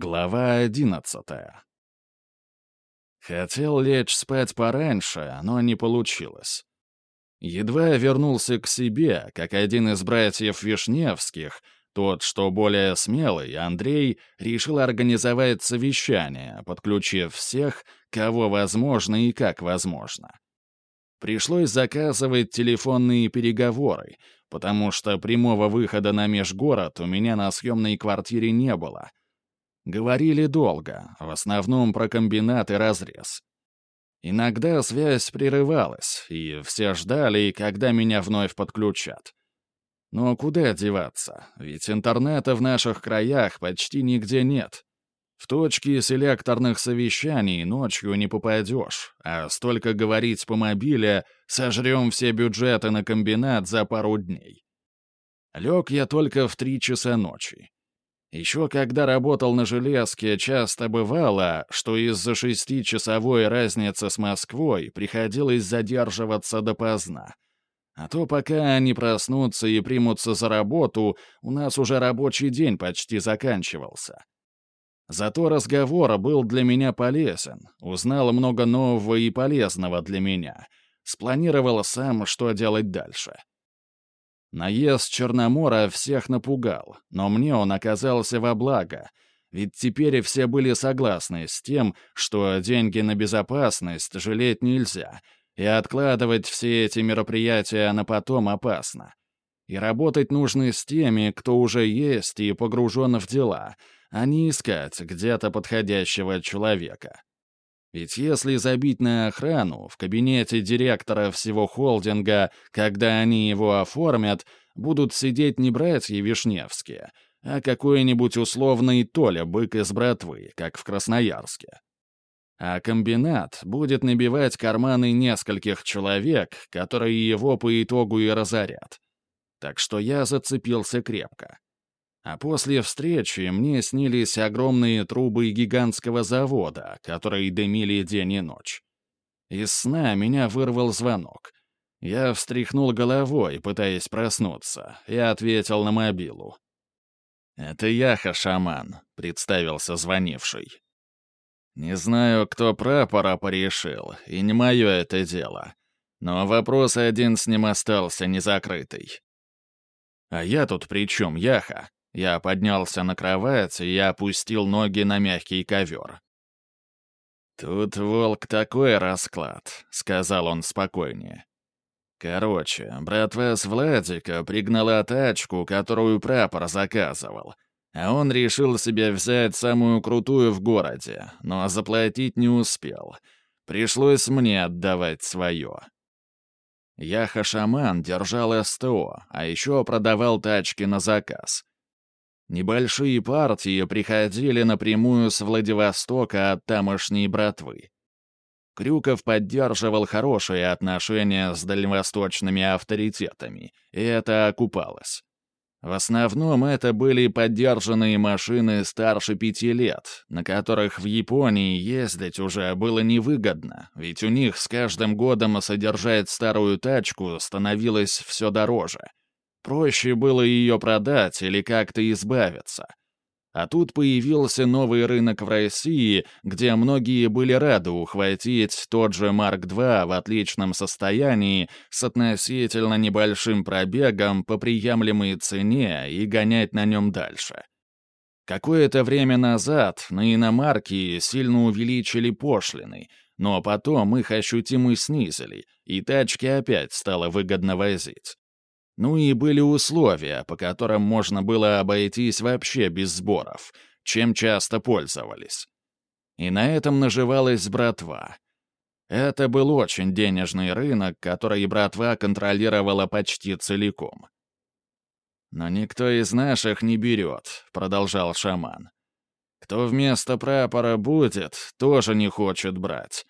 Глава одиннадцатая. Хотел лечь спать пораньше, но не получилось. Едва вернулся к себе, как один из братьев Вишневских, тот, что более смелый, Андрей, решил организовать совещание, подключив всех, кого возможно и как возможно. Пришлось заказывать телефонные переговоры, потому что прямого выхода на межгород у меня на съемной квартире не было. Говорили долго, в основном про комбинат и разрез. Иногда связь прерывалась, и все ждали, когда меня вновь подключат. Но куда деваться, ведь интернета в наших краях почти нигде нет. В точке селекторных совещаний ночью не попадешь, а столько говорить по мобиле сожрем все бюджеты на комбинат за пару дней. Лег я только в три часа ночи. Еще когда работал на железке, часто бывало, что из-за шестичасовой разницы с Москвой приходилось задерживаться допоздна. А то пока они проснутся и примутся за работу, у нас уже рабочий день почти заканчивался. Зато разговор был для меня полезен, узнал много нового и полезного для меня, спланировал сам, что делать дальше. Наезд Черномора всех напугал, но мне он оказался во благо, ведь теперь все были согласны с тем, что деньги на безопасность жалеть нельзя, и откладывать все эти мероприятия на потом опасно. И работать нужно с теми, кто уже есть и погружен в дела — а не искать где-то подходящего человека. Ведь если забить на охрану в кабинете директора всего холдинга, когда они его оформят, будут сидеть не братья Вишневские, а какой-нибудь условный Толя бык из братвы, как в Красноярске. А комбинат будет набивать карманы нескольких человек, которые его по итогу и разорят. Так что я зацепился крепко. А после встречи мне снились огромные трубы гигантского завода, которые дымили день и ночь. Из сна меня вырвал звонок. Я встряхнул головой, пытаясь проснуться, и ответил на мобилу. «Это Яха-шаман», — представился звонивший. «Не знаю, кто прапора порешил, и не мое это дело. Но вопрос один с ним остался незакрытый». «А я тут при чем, Яха?» Я поднялся на кровать и опустил ноги на мягкий ковер. «Тут, волк, такой расклад», — сказал он спокойнее. «Короче, братва с Владика пригнала тачку, которую прапор заказывал, а он решил себе взять самую крутую в городе, но заплатить не успел. Пришлось мне отдавать свое». Яха-шаман держал СТО, а еще продавал тачки на заказ. Небольшие партии приходили напрямую с Владивостока от тамошней братвы. Крюков поддерживал хорошие отношения с дальневосточными авторитетами, и это окупалось. В основном это были поддержанные машины старше пяти лет, на которых в Японии ездить уже было невыгодно, ведь у них с каждым годом содержать старую тачку становилось все дороже — Проще было ее продать или как-то избавиться. А тут появился новый рынок в России, где многие были рады ухватить тот же Марк II в отличном состоянии с относительно небольшим пробегом по приемлемой цене и гонять на нем дальше. Какое-то время назад на иномарки сильно увеличили пошлины, но потом их ощутимо снизили, и тачки опять стало выгодно возить. Ну и были условия, по которым можно было обойтись вообще без сборов, чем часто пользовались. И на этом наживалась братва. Это был очень денежный рынок, который братва контролировала почти целиком. «Но никто из наших не берет», — продолжал шаман. «Кто вместо прапора будет, тоже не хочет брать.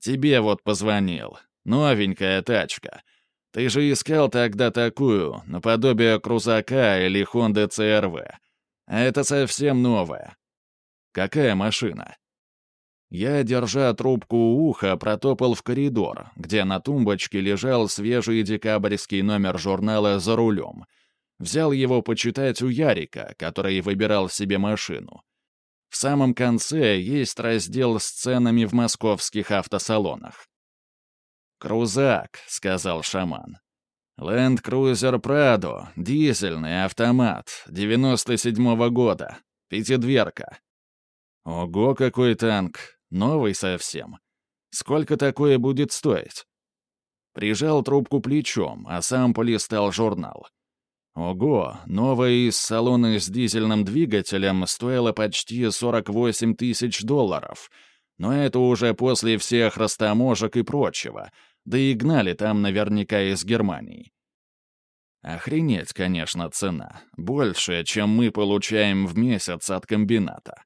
Тебе вот позвонил. Новенькая тачка. Ты же искал тогда такую, наподобие Крузака или Хонды CRV. А это совсем новая. Какая машина? Я, держа трубку у уха, протопал в коридор, где на тумбочке лежал свежий декабрьский номер журнала «За рулем». Взял его почитать у Ярика, который выбирал себе машину. В самом конце есть раздел с ценами в московских автосалонах. «Крузак», — сказал шаман. «Ленд Крузер Прадо, дизельный автомат, 97-го года, пятидверка». «Ого, какой танк! Новый совсем. Сколько такое будет стоить?» Прижал трубку плечом, а сам полистал журнал. Ого, новая из салона с дизельным двигателем стоила почти 48 тысяч долларов. Но это уже после всех растаможек и прочего — да и гнали там наверняка из Германии. Охренеть, конечно, цена. Больше, чем мы получаем в месяц от комбината.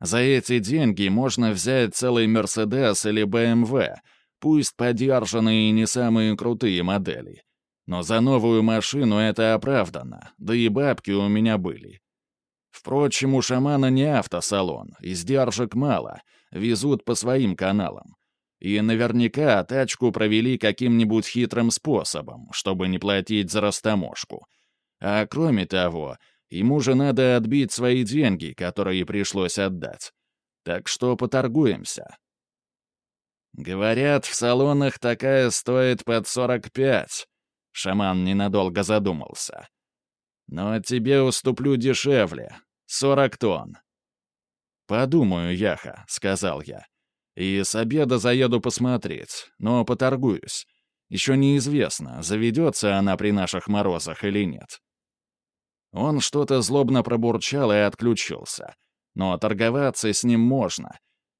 За эти деньги можно взять целый Мерседес или БМВ, пусть подержанные и не самые крутые модели. Но за новую машину это оправдано, да и бабки у меня были. Впрочем, у шамана не автосалон, издержек мало, везут по своим каналам. И наверняка тачку провели каким-нибудь хитрым способом, чтобы не платить за растаможку. А кроме того, ему же надо отбить свои деньги, которые пришлось отдать. Так что поторгуемся. Говорят, в салонах такая стоит под 45. Шаман ненадолго задумался. Но тебе уступлю дешевле. 40 тонн. «Подумаю, Яха», — сказал я. И с обеда заеду посмотреть, но поторгуюсь. Еще неизвестно, заведется она при наших морозах или нет. Он что-то злобно пробурчал и отключился. Но торговаться с ним можно.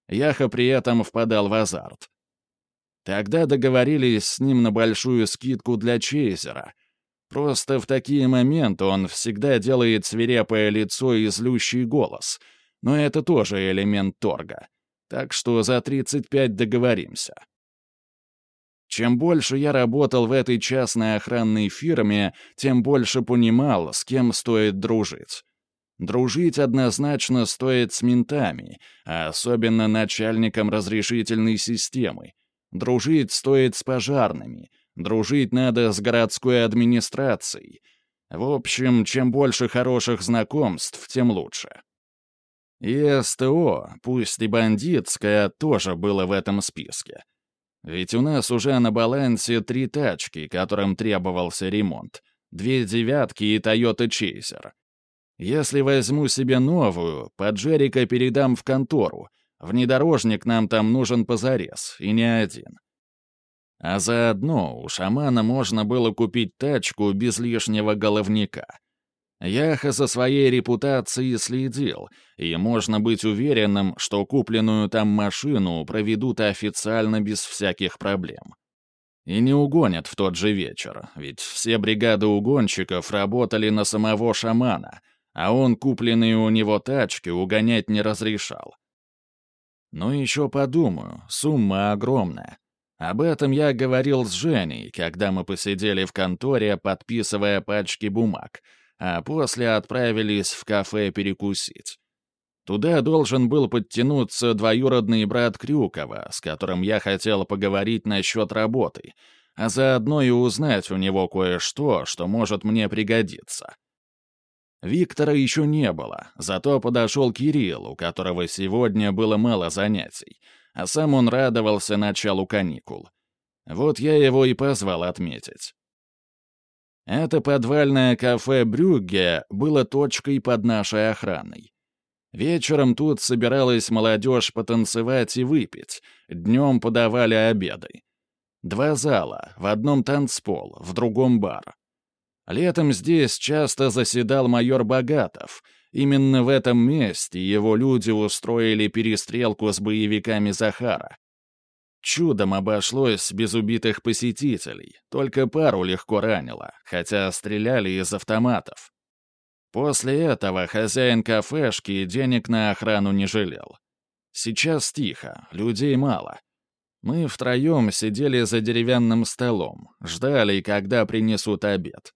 Яха при этом впадал в азарт. Тогда договорились с ним на большую скидку для Чейзера. Просто в такие моменты он всегда делает свирепое лицо и злющий голос. Но это тоже элемент торга. Так что за 35 договоримся. Чем больше я работал в этой частной охранной фирме, тем больше понимал, с кем стоит дружить. Дружить однозначно стоит с ментами, а особенно начальником разрешительной системы. Дружить стоит с пожарными. Дружить надо с городской администрацией. В общем, чем больше хороших знакомств, тем лучше. И СТО, пусть и бандитское, тоже было в этом списке. Ведь у нас уже на балансе три тачки, которым требовался ремонт. Две «девятки» и «Тойота Чейзер». Если возьму себе новую, под Джерика передам в контору. Внедорожник нам там нужен позарез, и не один. А заодно у шамана можно было купить тачку без лишнего головника — Яха за своей репутацией следил, и можно быть уверенным, что купленную там машину проведут официально без всяких проблем. И не угонят в тот же вечер, ведь все бригады угонщиков работали на самого шамана, а он купленные у него тачки угонять не разрешал. Но еще подумаю, сумма огромная. Об этом я говорил с Женей, когда мы посидели в конторе, подписывая пачки бумаг — а после отправились в кафе перекусить. Туда должен был подтянуться двоюродный брат Крюкова, с которым я хотел поговорить насчет работы, а заодно и узнать у него кое-что, что может мне пригодиться. Виктора еще не было, зато подошел Кирилл, у которого сегодня было мало занятий, а сам он радовался началу каникул. Вот я его и позвал отметить. Это подвальное кафе «Брюгге» было точкой под нашей охраной. Вечером тут собиралась молодежь потанцевать и выпить, днем подавали обеды. Два зала, в одном танцпол, в другом бар. Летом здесь часто заседал майор Богатов. Именно в этом месте его люди устроили перестрелку с боевиками Захара. Чудом обошлось без убитых посетителей, только пару легко ранило, хотя стреляли из автоматов. После этого хозяин кафешки денег на охрану не жалел. Сейчас тихо, людей мало. Мы втроем сидели за деревянным столом, ждали, когда принесут обед.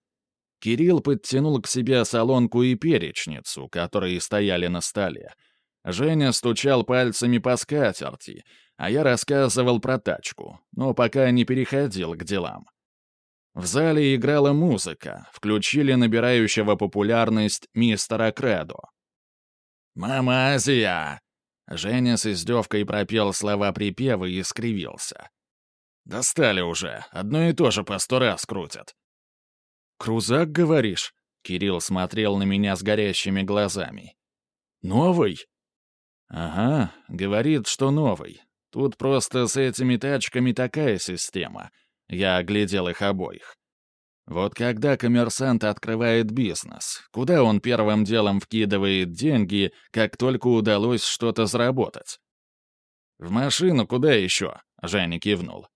Кирилл подтянул к себе солонку и перечницу, которые стояли на столе. Женя стучал пальцами по скатерти, а я рассказывал про тачку, но пока не переходил к делам. В зале играла музыка, включили набирающего популярность мистера Кредо. «Мама Азия!» Женя с издевкой пропел слова припева и скривился. «Достали уже, одно и то же по сто раз крутят». «Крузак, говоришь?» Кирилл смотрел на меня с горящими глазами. «Новый?» «Ага, говорит, что новый. Тут просто с этими тачками такая система». Я оглядел их обоих. Вот когда коммерсант открывает бизнес, куда он первым делом вкидывает деньги, как только удалось что-то заработать? «В машину куда еще?» — Женя кивнул.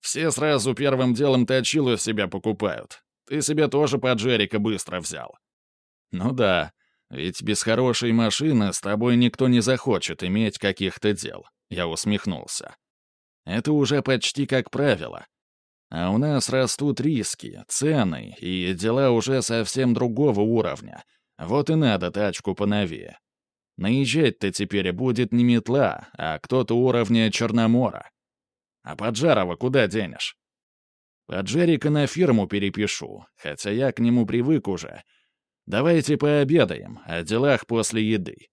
«Все сразу первым делом точилу себя покупают. Ты себе тоже под Джерика быстро взял». «Ну да, ведь без хорошей машины с тобой никто не захочет иметь каких-то дел», — я усмехнулся. «Это уже почти как правило. А у нас растут риски, цены и дела уже совсем другого уровня. Вот и надо тачку поновее. Наезжать-то теперь будет не метла, а кто-то уровня Черномора. А Поджарова куда денешь? Поджарика на фирму перепишу, хотя я к нему привык уже — Давайте пообедаем, о делах после еды.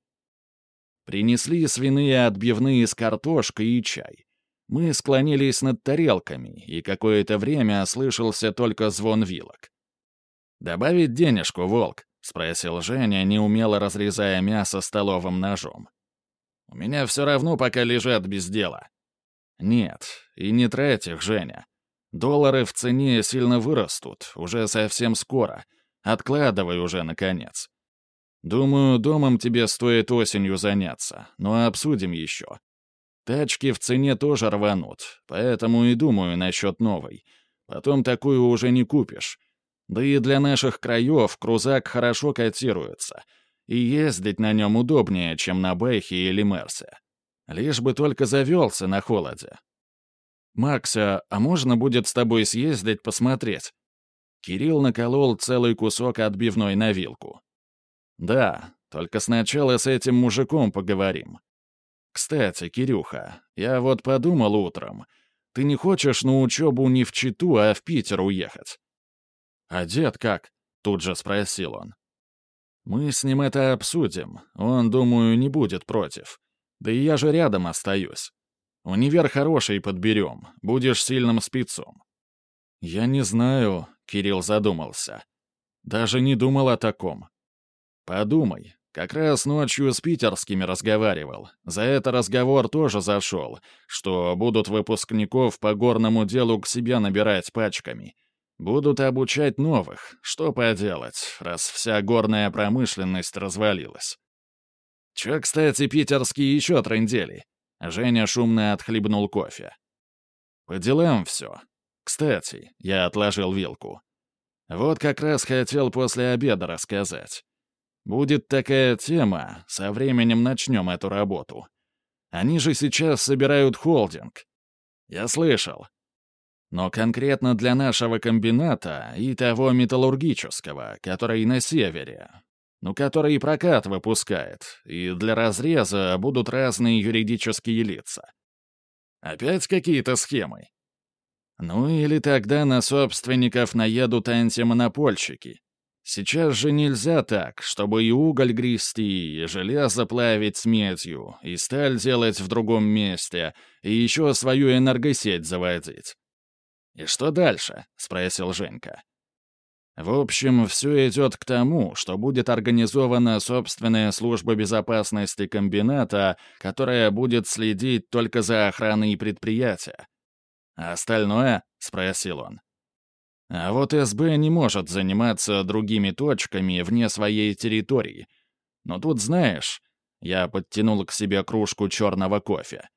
Принесли свиные отбивные с картошкой и чай. Мы склонились над тарелками, и какое-то время слышался только звон вилок. «Добавить денежку, волк?» — спросил Женя, неумело разрезая мясо столовым ножом. «У меня все равно пока лежат без дела». «Нет, и не трать их, Женя. Доллары в цене сильно вырастут, уже совсем скоро, Откладывай уже, наконец. Думаю, домом тебе стоит осенью заняться, но обсудим еще. Тачки в цене тоже рванут, поэтому и думаю насчет новой. Потом такую уже не купишь. Да и для наших краев крузак хорошо котируется, и ездить на нем удобнее, чем на Бэхе или Мерсе. Лишь бы только завелся на холоде. «Макса, а можно будет с тобой съездить посмотреть?» Кирилл наколол целый кусок отбивной на вилку. «Да, только сначала с этим мужиком поговорим. Кстати, Кирюха, я вот подумал утром, ты не хочешь на учебу не в Читу, а в Питер уехать?» «А дед как?» — тут же спросил он. «Мы с ним это обсудим. Он, думаю, не будет против. Да и я же рядом остаюсь. Универ хороший подберем. Будешь сильным спецом». «Я не знаю. Кирилл задумался. Даже не думал о таком. Подумай. Как раз ночью с питерскими разговаривал. За это разговор тоже зашел, что будут выпускников по горному делу к себе набирать пачками. Будут обучать новых. Что поделать, раз вся горная промышленность развалилась. Че, кстати, питерские еще трындели? Женя шумно отхлебнул кофе. По делам все. Кстати, я отложил вилку. Вот как раз хотел после обеда рассказать. Будет такая тема, со временем начнем эту работу. Они же сейчас собирают холдинг. Я слышал. Но конкретно для нашего комбината и того металлургического, который на севере, ну, который прокат выпускает, и для разреза будут разные юридические лица. Опять какие-то схемы. Ну или тогда на собственников наедут антимонопольщики. Сейчас же нельзя так, чтобы и уголь грести, и железо плавить с медью, и сталь делать в другом месте, и еще свою энергосеть заводить. «И что дальше?» — спросил Женька. В общем, все идет к тому, что будет организована собственная служба безопасности комбината, которая будет следить только за охраной предприятия. А остальное?» — спросил он. «А вот СБ не может заниматься другими точками вне своей территории. Но тут, знаешь...» — я подтянул к себе кружку черного кофе.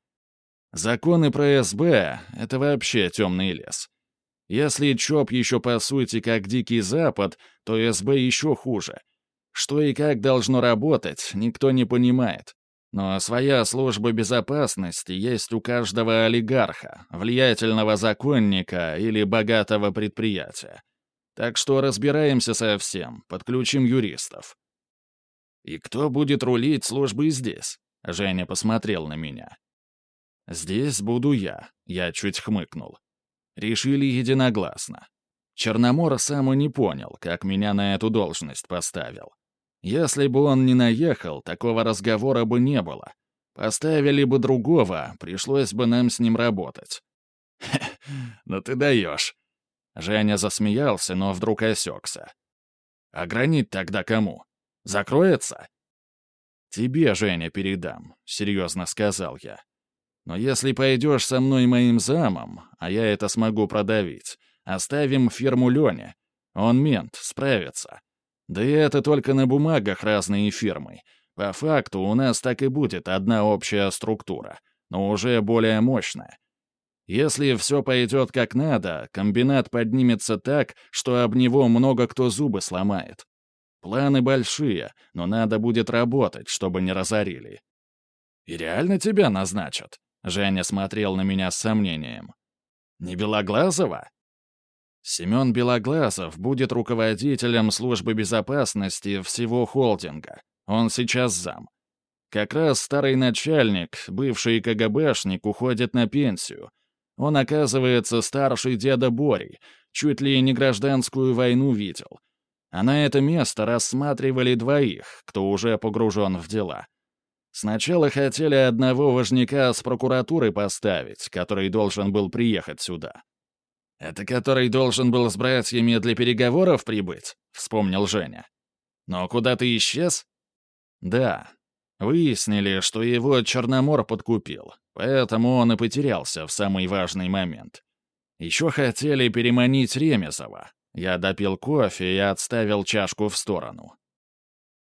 «Законы про СБ — это вообще темный лес. Если ЧОП еще по сути как Дикий Запад, то СБ еще хуже. Что и как должно работать, никто не понимает. Но своя служба безопасности есть у каждого олигарха, влиятельного законника или богатого предприятия. Так что разбираемся со всем, подключим юристов. «И кто будет рулить службой здесь?» Женя посмотрел на меня. «Здесь буду я», — я чуть хмыкнул. Решили единогласно. Черномор сам и не понял, как меня на эту должность поставил. Если бы он не наехал, такого разговора бы не было. Поставили бы другого, пришлось бы нам с ним работать. ну ты даешь. Женя засмеялся, но вдруг осекся. А гранит тогда кому? Закроется? Тебе, Женя, передам, серьезно сказал я. Но если пойдешь со мной моим замом, а я это смогу продавить, оставим фирму Лене. Он мент, справится. Да и это только на бумагах разные фирмы. По факту у нас так и будет одна общая структура, но уже более мощная. Если все пойдет как надо, комбинат поднимется так, что об него много кто зубы сломает. Планы большие, но надо будет работать, чтобы не разорили. «И реально тебя назначат?» Женя смотрел на меня с сомнением. «Не Белоглазова?» Семен Белоглазов будет руководителем службы безопасности всего холдинга. Он сейчас зам. Как раз старый начальник, бывший КГБшник, уходит на пенсию. Он, оказывается, старший деда Бори, чуть ли не гражданскую войну видел. А на это место рассматривали двоих, кто уже погружен в дела. Сначала хотели одного важняка с прокуратуры поставить, который должен был приехать сюда. «Это который должен был с братьями для переговоров прибыть?» — вспомнил Женя. «Но куда ты исчез?» «Да. Выяснили, что его Черномор подкупил, поэтому он и потерялся в самый важный момент. Еще хотели переманить Ремезова. Я допил кофе и отставил чашку в сторону.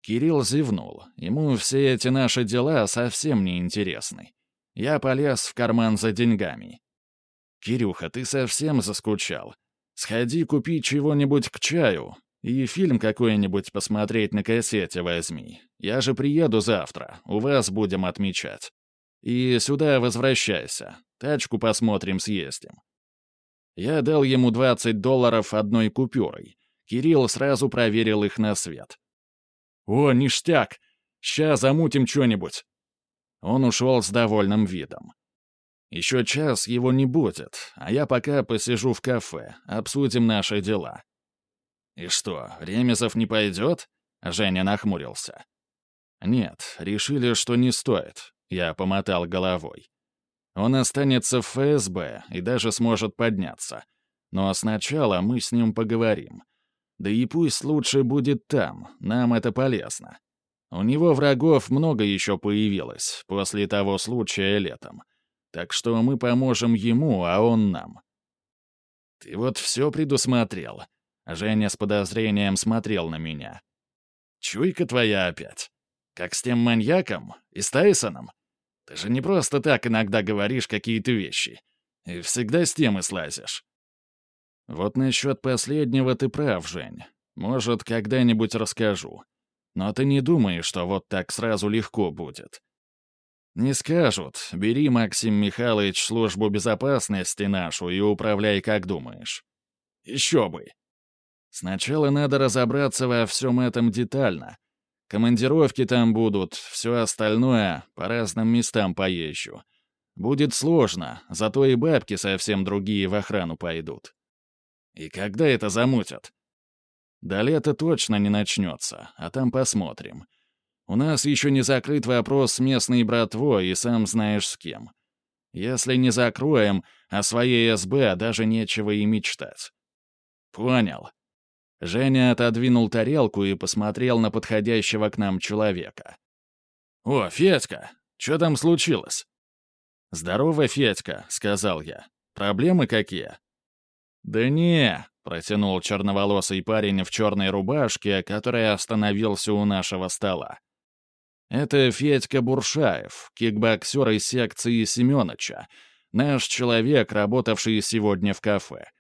Кирилл зевнул. Ему все эти наши дела совсем не интересны. Я полез в карман за деньгами. «Кирюха, ты совсем заскучал. Сходи купи чего-нибудь к чаю и фильм какой-нибудь посмотреть на кассете возьми. Я же приеду завтра, у вас будем отмечать. И сюда возвращайся. Тачку посмотрим, съездим». Я дал ему 20 долларов одной купюрой. Кирилл сразу проверил их на свет. «О, ништяк! Ща замутим что-нибудь!» Он ушел с довольным видом. Еще час его не будет, а я пока посижу в кафе, обсудим наши дела. «И что, Ремезов не пойдет?» — Женя нахмурился. «Нет, решили, что не стоит», — я помотал головой. «Он останется в ФСБ и даже сможет подняться. Но сначала мы с ним поговорим. Да и пусть лучше будет там, нам это полезно. У него врагов много еще появилось после того случая летом. Так что мы поможем ему, а он нам. Ты вот все предусмотрел. Женя с подозрением смотрел на меня. Чуйка твоя опять. Как с тем маньяком? И с Тайсоном? Ты же не просто так иногда говоришь какие-то вещи. И всегда с темы слазишь. Вот насчет последнего ты прав, Жень. Может, когда-нибудь расскажу. Но ты не думай, что вот так сразу легко будет. Не скажут, бери, Максим Михайлович, службу безопасности нашу и управляй, как думаешь. Еще бы. Сначала надо разобраться во всем этом детально. Командировки там будут, все остальное по разным местам поезжу. Будет сложно, зато и бабки совсем другие в охрану пойдут. И когда это замутят? До лета точно не начнется, а там посмотрим. У нас еще не закрыт вопрос с местной братвой и сам знаешь с кем. Если не закроем, о своей СБ даже нечего и мечтать. Понял. Женя отодвинул тарелку и посмотрел на подходящего к нам человека. «О, Федька, что там случилось?» «Здорово, Федька», — сказал я. «Проблемы какие?» «Да не», — протянул черноволосый парень в черной рубашке, который остановился у нашего стола. «Это Федька Буршаев, кикбоксер из секции Семёныча, наш человек, работавший сегодня в кафе.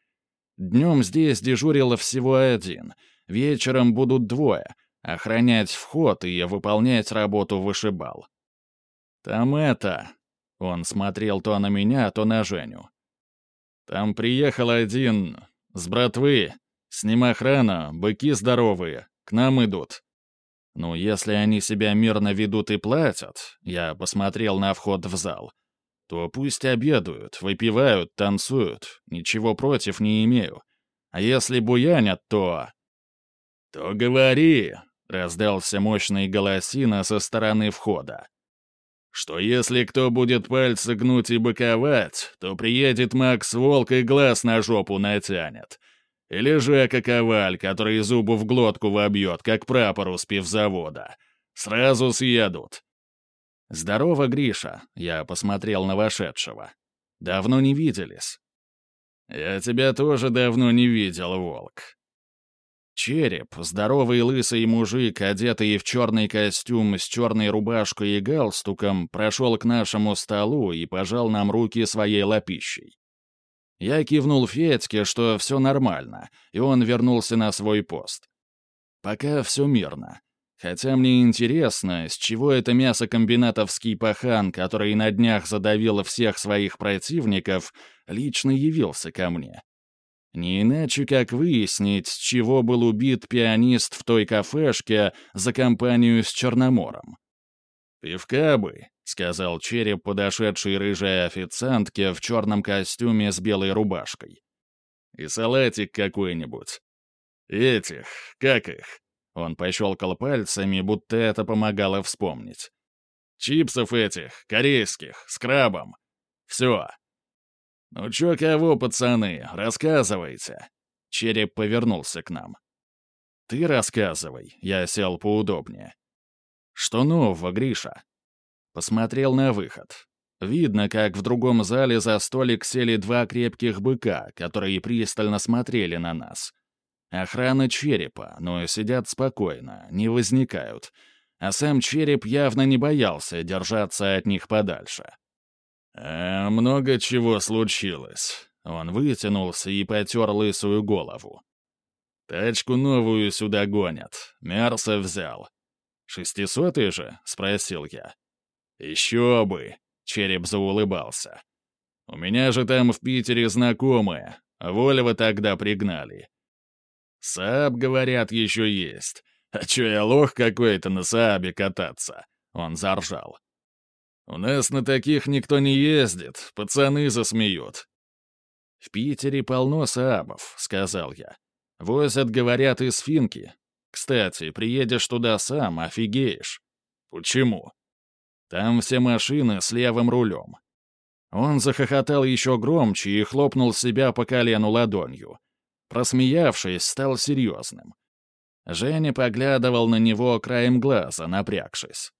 Днем здесь дежурил всего один, вечером будут двое, охранять вход и выполнять работу вышибал. Там это...» Он смотрел то на меня, то на Женю. Там приехал один с братвы. С ним охрана, быки здоровые. К нам идут. Ну, если они себя мирно ведут и платят, я посмотрел на вход в зал, то пусть обедают, выпивают, танцуют. Ничего против не имею. А если буянят, то... То говори. — раздался мощный голосина со стороны входа. «Что если кто будет пальцы гнуть и боковать, то приедет Макс Волк и глаз на жопу натянет. Или Жека Коваль, который зубы в глотку вобьет, как прапор у спивзавода. Сразу съедут». «Здорово, Гриша», — я посмотрел на вошедшего. «Давно не виделись». «Я тебя тоже давно не видел, Волк». Череп, здоровый лысый мужик, одетый в черный костюм с черной рубашкой и галстуком, прошел к нашему столу и пожал нам руки своей лапищей. Я кивнул Федьке, что все нормально, и он вернулся на свой пост. Пока все мирно. Хотя мне интересно, с чего это мясокомбинатовский пахан, который на днях задавил всех своих противников, лично явился ко мне. Не иначе, как выяснить, с чего был убит пианист в той кафешке за компанию с Черномором. «Пивка бы», — сказал череп подошедшей рыжей официантке в черном костюме с белой рубашкой. «И салатик какой-нибудь. Этих, как их?» Он пощелкал пальцами, будто это помогало вспомнить. «Чипсов этих, корейских, с крабом. Все». «Ну чё кого, пацаны, рассказывайте». Череп повернулся к нам. «Ты рассказывай», — я сел поудобнее. «Что нового, Гриша?» Посмотрел на выход. Видно, как в другом зале за столик сели два крепких быка, которые пристально смотрели на нас — Охрана черепа, но сидят спокойно, не возникают. А сам череп явно не боялся держаться от них подальше. «Э, «Много чего случилось». Он вытянулся и потер лысую голову. «Тачку новую сюда гонят. Мерса взял». «Шестисотый же?» — спросил я. «Еще бы!» — череп заулыбался. «У меня же там в Питере знакомые. Вольво тогда пригнали. Сааб, говорят, еще есть. А че я лох какой-то на Саабе кататься?» Он заржал. «У нас на таких никто не ездит, пацаны засмеют». «В Питере полно Саабов», — сказал я. «Возят, говорят, из Финки. Кстати, приедешь туда сам, офигеешь». «Почему?» «Там все машины с левым рулем». Он захохотал еще громче и хлопнул себя по колену ладонью. Просмеявшись, стал серьезным. Женя поглядывал на него краем глаза, напрягшись.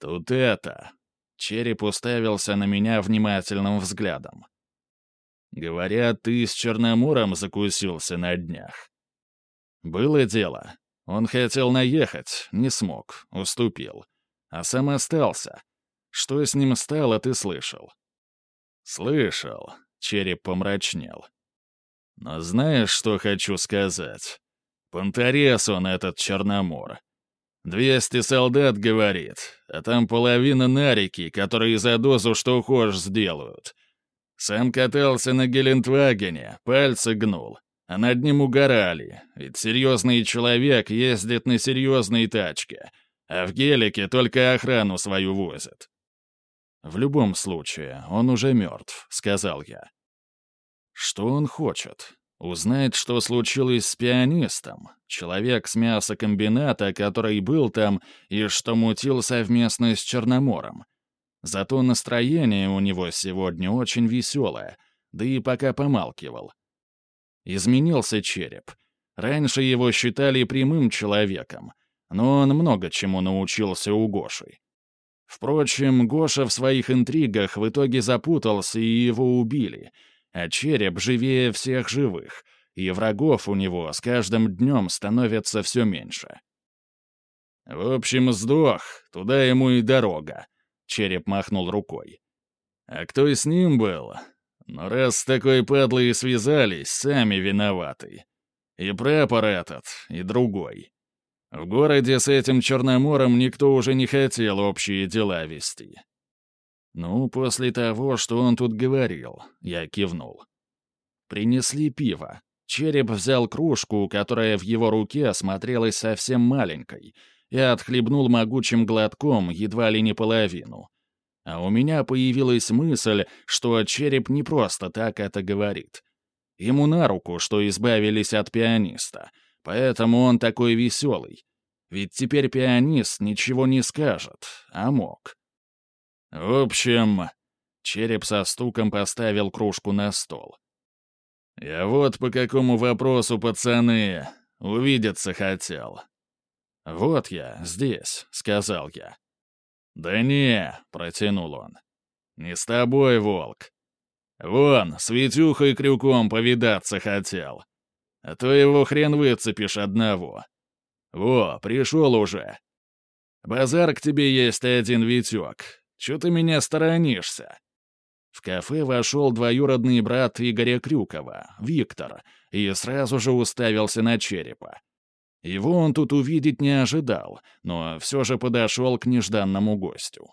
«Тут это...» Череп уставился на меня внимательным взглядом. «Говорят, ты с Черномором закусился на днях». «Было дело. Он хотел наехать, не смог, уступил. А сам остался. Что с ним стало, ты слышал?» «Слышал», — череп помрачнел. Но знаешь, что хочу сказать? Понторез он этот Черномор. Двести солдат, говорит, а там половина нарики, которые за дозу что хочешь сделают. Сам катался на Гелендвагене, пальцы гнул, а над ним угорали, ведь серьезный человек ездит на серьезной тачке, а в гелике только охрану свою возит. «В любом случае, он уже мертв», — сказал я. Что он хочет? Узнает, что случилось с пианистом, человек с мясокомбината, который был там и что мутил совместно с Черномором. Зато настроение у него сегодня очень веселое, да и пока помалкивал. Изменился череп. Раньше его считали прямым человеком, но он много чему научился у Гоши. Впрочем, Гоша в своих интригах в итоге запутался и его убили — а череп живее всех живых, и врагов у него с каждым днем становится все меньше. «В общем, сдох, туда ему и дорога», — череп махнул рукой. «А кто с ним был? Ну, раз с такой падлой связались, сами виноваты. И прапор этот, и другой. В городе с этим Черномором никто уже не хотел общие дела вести. «Ну, после того, что он тут говорил», — я кивнул. Принесли пиво. Череп взял кружку, которая в его руке смотрелась совсем маленькой, и отхлебнул могучим глотком едва ли не половину. А у меня появилась мысль, что череп не просто так это говорит. Ему на руку, что избавились от пианиста, поэтому он такой веселый. Ведь теперь пианист ничего не скажет, а мог. В общем, череп со стуком поставил кружку на стол. «Я вот по какому вопросу, пацаны, увидеться хотел». «Вот я, здесь», — сказал я. «Да не», — протянул он. «Не с тобой, волк. Вон, с Витюхой Крюком повидаться хотел. А то его хрен выцепишь одного. Во, пришел уже. Базар к тебе есть один Витек. Чё ты меня сторонишься?» В кафе вошел двоюродный брат Игоря Крюкова, Виктор, и сразу же уставился на черепа. Его он тут увидеть не ожидал, но все же подошел к нежданному гостю.